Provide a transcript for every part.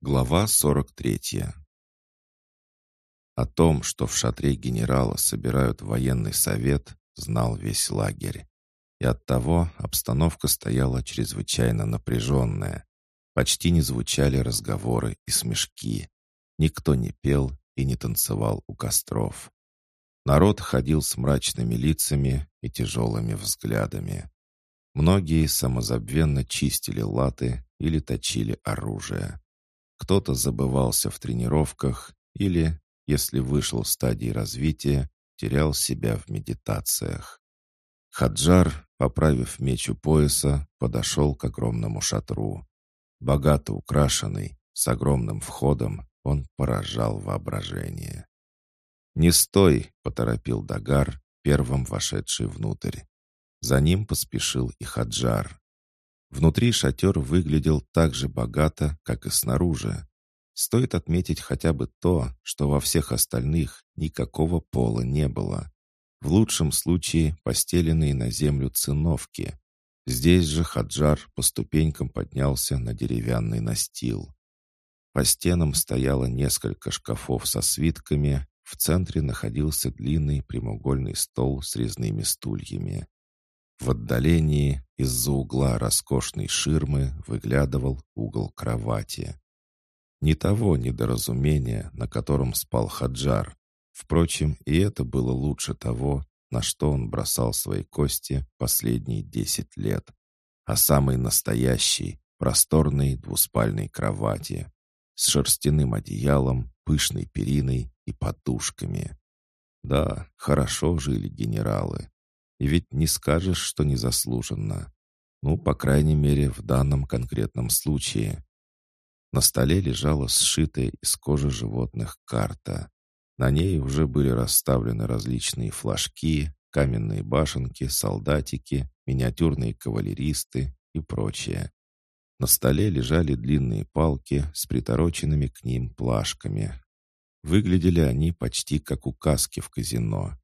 Глава 43 О том, что в шатре генерала собирают военный совет, знал весь лагерь. И оттого обстановка стояла чрезвычайно напряженная. Почти не звучали разговоры и смешки. Никто не пел и не танцевал у костров. Народ ходил с мрачными лицами и тяжелыми взглядами. Многие самозабвенно чистили латы или точили оружие. Кто-то забывался в тренировках или, если вышел в стадии развития, терял себя в медитациях. Хаджар, поправив меч у пояса, подошел к огромному шатру. Богато украшенный, с огромным входом, он поражал воображение. «Не стой!» — поторопил Дагар, первым вошедший внутрь. За ним поспешил и Хаджар. Внутри шатер выглядел так же богато, как и снаружи. Стоит отметить хотя бы то, что во всех остальных никакого пола не было. В лучшем случае постеленные на землю циновки. Здесь же Хаджар по ступенькам поднялся на деревянный настил. По стенам стояло несколько шкафов со свитками, в центре находился длинный прямоугольный стол с резными стульями. В отдалении из-за угла роскошной ширмы выглядывал угол кровати. Не того недоразумения, на котором спал Хаджар. Впрочем, и это было лучше того, на что он бросал свои кости последние десять лет. А самой настоящей, просторной двуспальной кровати с шерстяным одеялом, пышной периной и подушками. Да, хорошо жили генералы. И ведь не скажешь, что незаслуженно. Ну, по крайней мере, в данном конкретном случае. На столе лежала сшитая из кожи животных карта. На ней уже были расставлены различные флажки, каменные башенки, солдатики, миниатюрные кавалеристы и прочее. На столе лежали длинные палки с притороченными к ним плашками. Выглядели они почти как указки в казино.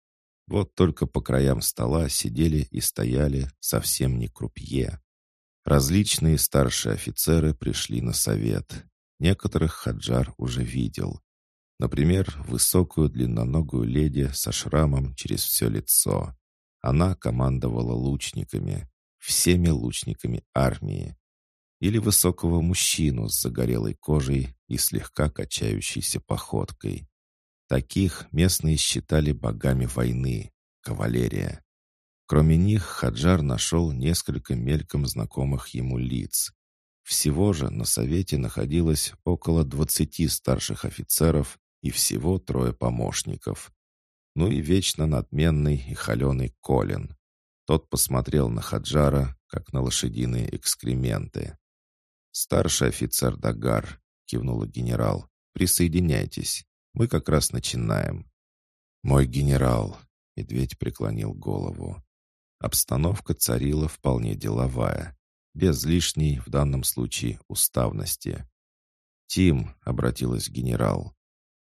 Вот только по краям стола сидели и стояли совсем не крупье. Различные старшие офицеры пришли на совет. Некоторых Хаджар уже видел. Например, высокую длинноногую леди со шрамом через все лицо. Она командовала лучниками, всеми лучниками армии. Или высокого мужчину с загорелой кожей и слегка качающейся походкой. Таких местные считали богами войны, кавалерия. Кроме них Хаджар нашел несколько мельком знакомых ему лиц. Всего же на совете находилось около двадцати старших офицеров и всего трое помощников. Ну и вечно надменный и холеный Колин. Тот посмотрел на Хаджара, как на лошадиные экскременты. «Старший офицер Дагар», — кивнула генерал, — «присоединяйтесь». Мы как раз начинаем». «Мой генерал», — медведь преклонил голову. Обстановка царила вполне деловая, без лишней, в данном случае, уставности. «Тим», — обратилась генерал.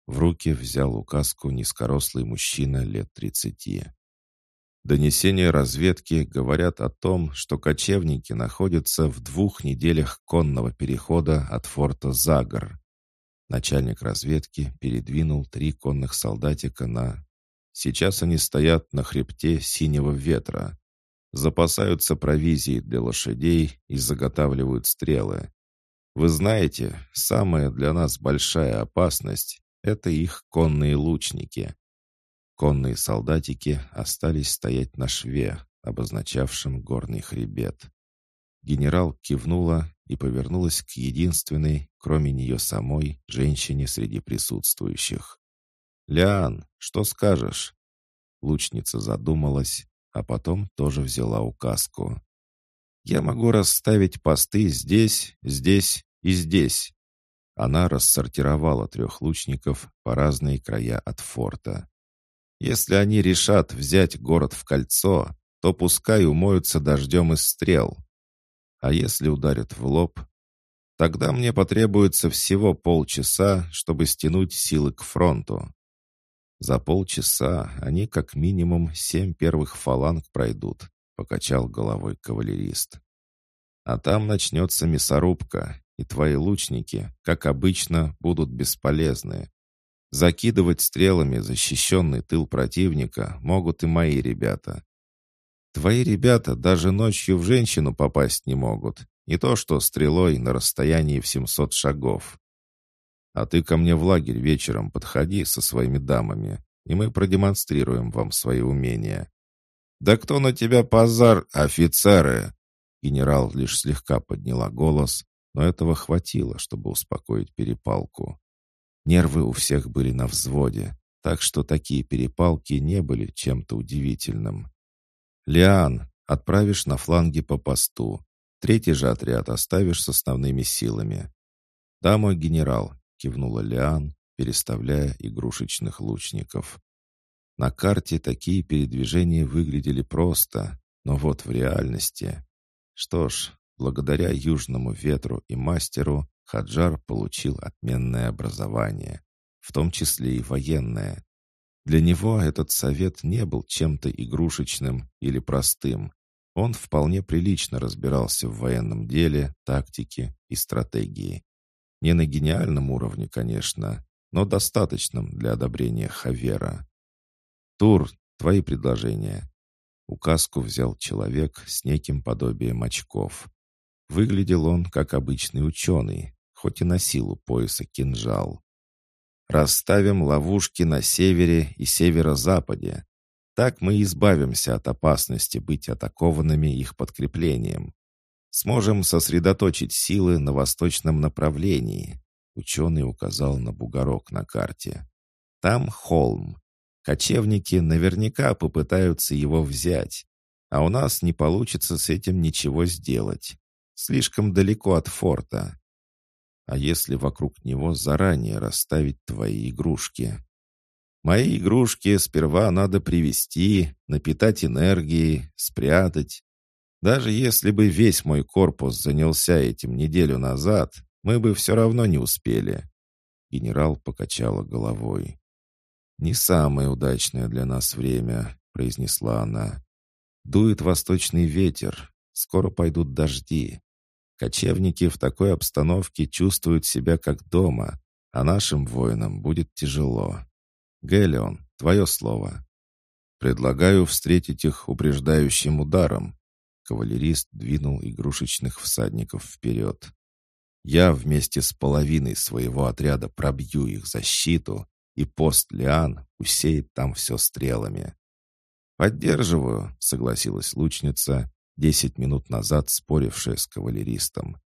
В руки взял указку низкорослый мужчина лет тридцати. Донесения разведки говорят о том, что кочевники находятся в двух неделях конного перехода от форта Загор. Начальник разведки передвинул три конных солдатика на... Сейчас они стоят на хребте синего ветра. Запасаются провизией для лошадей и заготавливают стрелы. Вы знаете, самая для нас большая опасность — это их конные лучники. Конные солдатики остались стоять на шве, обозначавшем горный хребет. Генерал кивнула и повернулась к единственной, кроме нее самой, женщине среди присутствующих. «Лиан, что скажешь?» Лучница задумалась, а потом тоже взяла указку. «Я могу расставить посты здесь, здесь и здесь». Она рассортировала трех лучников по разные края от форта. «Если они решат взять город в кольцо, то пускай умоются дождем из стрел. А если ударят в лоб, тогда мне потребуется всего полчаса, чтобы стянуть силы к фронту. За полчаса они как минимум семь первых фаланг пройдут, покачал головой кавалерист. А там начнется мясорубка, и твои лучники, как обычно, будут бесполезны. Закидывать стрелами защищенный тыл противника могут и мои ребята. Твои ребята даже ночью в женщину попасть не могут, не то что стрелой на расстоянии в 700 шагов. А ты ко мне в лагерь вечером подходи со своими дамами, и мы продемонстрируем вам свои умения. «Да кто на тебя позар, офицеры?» Генерал лишь слегка подняла голос, но этого хватило, чтобы успокоить перепалку. Нервы у всех были на взводе, так что такие перепалки не были чем-то удивительным. «Лиан, отправишь на фланге по посту. Третий же отряд оставишь с основными силами». «Да, мой генерал», — кивнула Лиан, переставляя игрушечных лучников. На карте такие передвижения выглядели просто, но вот в реальности... Что ж, благодаря южному ветру и мастеру Хаджар получил отменное образование, в том числе и военное. Для него этот совет не был чем-то игрушечным или простым. Он вполне прилично разбирался в военном деле, тактике и стратегии. Не на гениальном уровне, конечно, но достаточном для одобрения Хавера. «Тур, твои предложения». Указку взял человек с неким подобием очков. Выглядел он как обычный ученый, хоть и носил у пояса кинжал. Расставим ловушки на севере и северо-западе. Так мы избавимся от опасности быть атакованными их подкреплением. Сможем сосредоточить силы на восточном направлении. Ученый указал на бугорок на карте. Там холм. Кочевники наверняка попытаются его взять. А у нас не получится с этим ничего сделать. Слишком далеко от форта. А если вокруг него заранее расставить твои игрушки? Мои игрушки сперва надо привести, напитать энергией, спрятать. Даже если бы весь мой корпус занялся этим неделю назад, мы бы все равно не успели. Генерал покачала головой. «Не самое удачное для нас время», — произнесла она. «Дует восточный ветер. Скоро пойдут дожди. Кочевники в такой обстановке чувствуют себя как дома, а нашим воинам будет тяжело. Гелион, твое слово. Предлагаю встретить их упреждающим ударом. Кавалерист двинул игрушечных всадников вперед. Я вместе с половиной своего отряда пробью их защиту, и пост Лиан усеет там все стрелами. «Поддерживаю», — согласилась лучница десять минут назад спорившая с кавалеристом.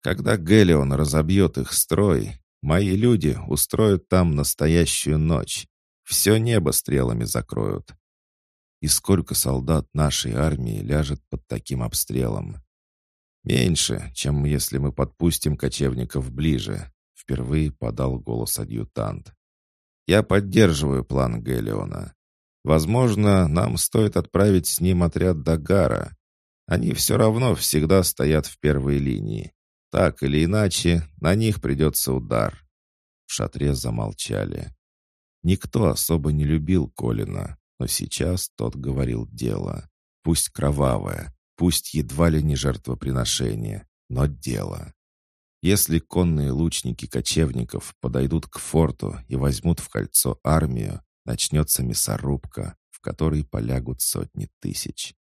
Когда Гелион разобьет их строй, мои люди устроят там настоящую ночь. Все небо стрелами закроют. И сколько солдат нашей армии ляжет под таким обстрелом? Меньше, чем если мы подпустим кочевников ближе, впервые подал голос адъютант. Я поддерживаю план Гелиона. Возможно, нам стоит отправить с ним отряд Дагара. Они все равно всегда стоят в первой линии. Так или иначе, на них придется удар. В шатре замолчали. Никто особо не любил Колина, но сейчас тот говорил дело. Пусть кровавое, пусть едва ли не жертвоприношение, но дело. Если конные лучники кочевников подойдут к форту и возьмут в кольцо армию, начнется мясорубка, в которой полягут сотни тысяч.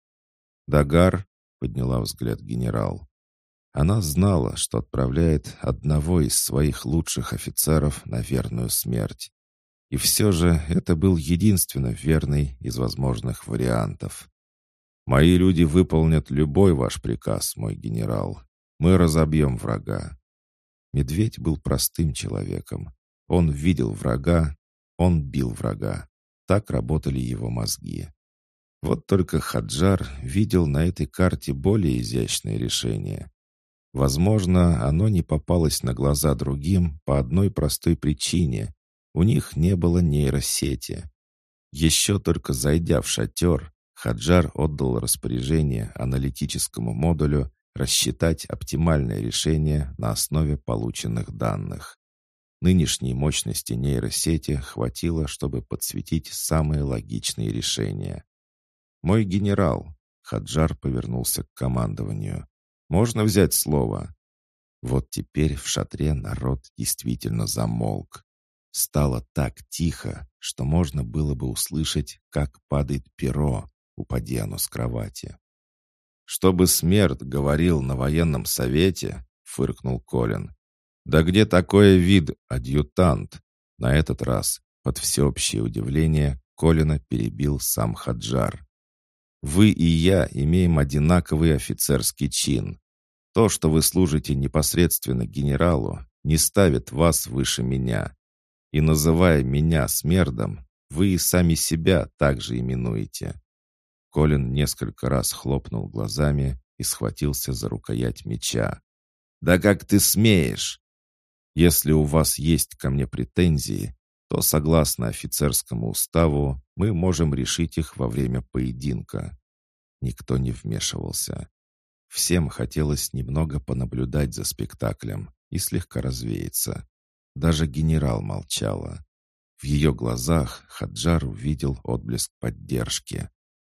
Дагар, подняла взгляд генерал. Она знала, что отправляет одного из своих лучших офицеров на верную смерть. И все же это был единственно верный из возможных вариантов. «Мои люди выполнят любой ваш приказ, мой генерал. Мы разобьем врага». Медведь был простым человеком. Он видел врага, он бил врага. Так работали его мозги. Вот только Хаджар видел на этой карте более изящное решение. Возможно, оно не попалось на глаза другим по одной простой причине. У них не было нейросети. Еще только зайдя в шатер, Хаджар отдал распоряжение аналитическому модулю рассчитать оптимальное решение на основе полученных данных. Нынешней мощности нейросети хватило, чтобы подсветить самые логичные решения. «Мой генерал», — Хаджар повернулся к командованию, — «можно взять слово?» Вот теперь в шатре народ действительно замолк. Стало так тихо, что можно было бы услышать, как падает перо, упади оно с кровати. «Чтобы смерть говорил на военном совете», — фыркнул Колин. «Да где такое вид, адъютант?» На этот раз, под всеобщее удивление, Колина перебил сам Хаджар. «Вы и я имеем одинаковый офицерский чин. То, что вы служите непосредственно генералу, не ставит вас выше меня. И называя меня смердом, вы и сами себя также именуете». Колин несколько раз хлопнул глазами и схватился за рукоять меча. «Да как ты смеешь!» «Если у вас есть ко мне претензии, то, согласно офицерскому уставу, мы можем решить их во время поединка». Никто не вмешивался. Всем хотелось немного понаблюдать за спектаклем и слегка развеяться. Даже генерал молчала. В ее глазах Хаджар увидел отблеск поддержки.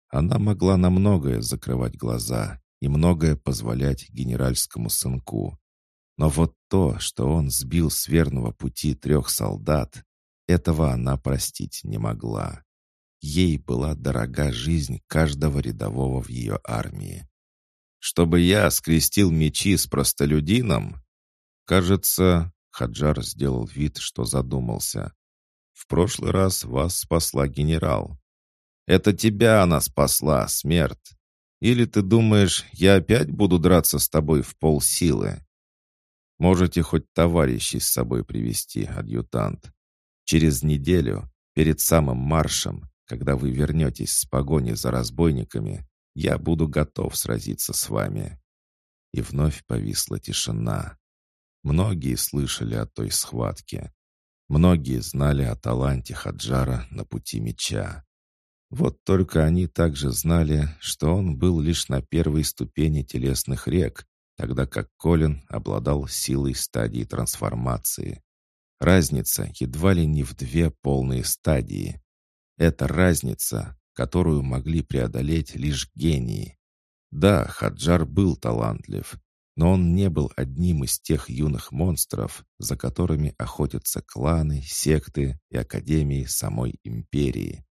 Она могла на многое закрывать глаза и многое позволять генеральскому сынку. Но вот то, что он сбил с верного пути трех солдат, этого она простить не могла. Ей была дорога жизнь каждого рядового в ее армии. «Чтобы я скрестил мечи с простолюдином?» Кажется, Хаджар сделал вид, что задумался. «В прошлый раз вас спасла генерал». «Это тебя она спасла, смерть. Или ты думаешь, я опять буду драться с тобой в полсилы?» «Можете хоть товарищей с собой привести, адъютант. Через неделю, перед самым маршем, когда вы вернетесь с погони за разбойниками, я буду готов сразиться с вами». И вновь повисла тишина. Многие слышали о той схватке. Многие знали о таланте Хаджара на пути меча. Вот только они также знали, что он был лишь на первой ступени телесных рек, тогда как Колин обладал силой стадии трансформации. Разница едва ли не в две полные стадии. Это разница, которую могли преодолеть лишь гении. Да, Хаджар был талантлив, но он не был одним из тех юных монстров, за которыми охотятся кланы, секты и академии самой империи.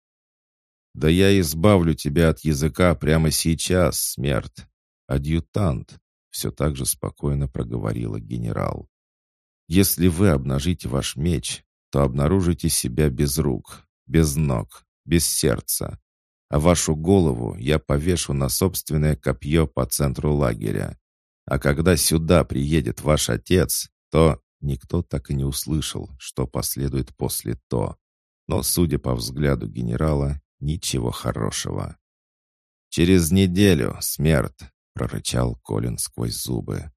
«Да я избавлю тебя от языка прямо сейчас, смерть!» «Адъютант!» — все так же спокойно проговорила генерал. Если вы обнажите ваш меч, то обнаружите себя без рук, без ног, без сердца. А вашу голову я повешу на собственное копье по центру лагеря. А когда сюда приедет ваш отец, то никто так и не услышал, что последует после то. Но, судя по взгляду генерала, ничего хорошего. «Через неделю, смерть!» — прорычал Колин сквозь зубы.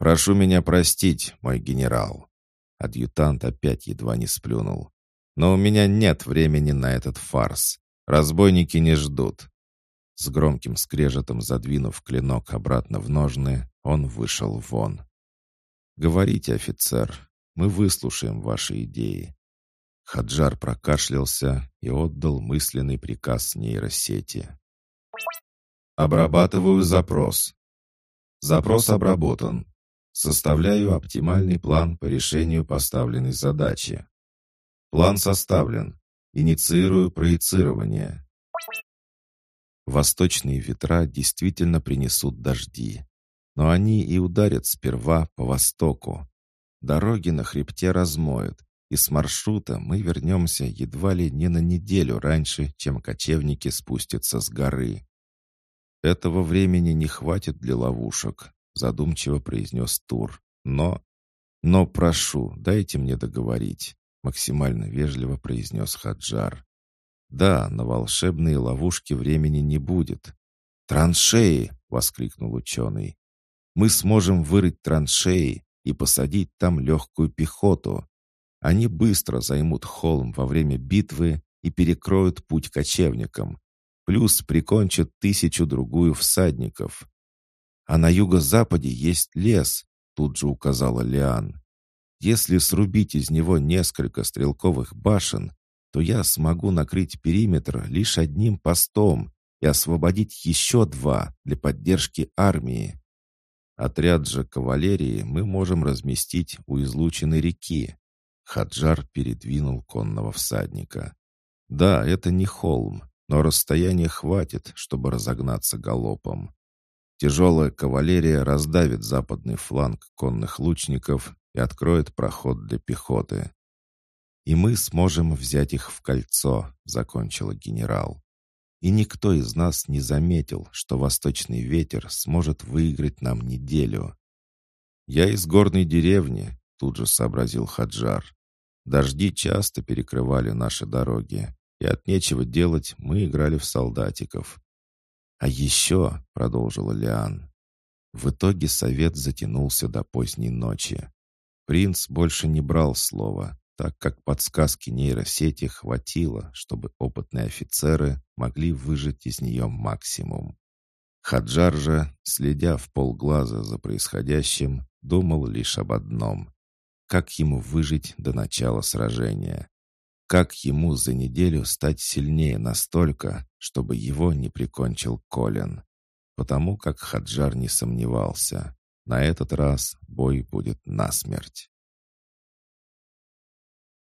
«Прошу меня простить, мой генерал». Адъютант опять едва не сплюнул. «Но у меня нет времени на этот фарс. Разбойники не ждут». С громким скрежетом задвинув клинок обратно в ножны, он вышел вон. «Говорите, офицер, мы выслушаем ваши идеи». Хаджар прокашлялся и отдал мысленный приказ нейросети. «Обрабатываю запрос. Запрос обработан. Составляю оптимальный план по решению поставленной задачи. План составлен. Инициирую проецирование. Восточные ветра действительно принесут дожди. Но они и ударят сперва по востоку. Дороги на хребте размоют, и с маршрута мы вернемся едва ли не на неделю раньше, чем кочевники спустятся с горы. Этого времени не хватит для ловушек, задумчиво произнес Тур. Но... Но прошу, дайте мне договорить, максимально вежливо произнес Хаджар. Да, на волшебные ловушки времени не будет. Траншеи! воскликнул ученый. Мы сможем вырыть траншеи и посадить там легкую пехоту. Они быстро займут холм во время битвы и перекроют путь кочевникам. Плюс прикончат тысячу-другую всадников. А на юго-западе есть лес, тут же указала Лиан. Если срубить из него несколько стрелковых башен, то я смогу накрыть периметр лишь одним постом и освободить еще два для поддержки армии. Отряд же кавалерии мы можем разместить у излученной реки. Хаджар передвинул конного всадника. Да, это не холм, но расстояние хватит, чтобы разогнаться галопом. Тяжелая кавалерия раздавит западный фланг конных лучников и откроет проход для пехоты. «И мы сможем взять их в кольцо», — закончила генерал. «И никто из нас не заметил, что восточный ветер сможет выиграть нам неделю». «Я из горной деревни», — тут же сообразил Хаджар. «Дожди часто перекрывали наши дороги, и от нечего делать мы играли в солдатиков. «А еще», — продолжила Лиан, — в итоге совет затянулся до поздней ночи. Принц больше не брал слова, так как подсказки нейросети хватило, чтобы опытные офицеры могли выжать из нее максимум. Хаджар же, следя в полглаза за происходящим, думал лишь об одном — как ему выжить до начала сражения. Как ему за неделю стать сильнее настолько, чтобы его не прикончил Колин? Потому как Хаджар не сомневался. На этот раз бой будет насмерть.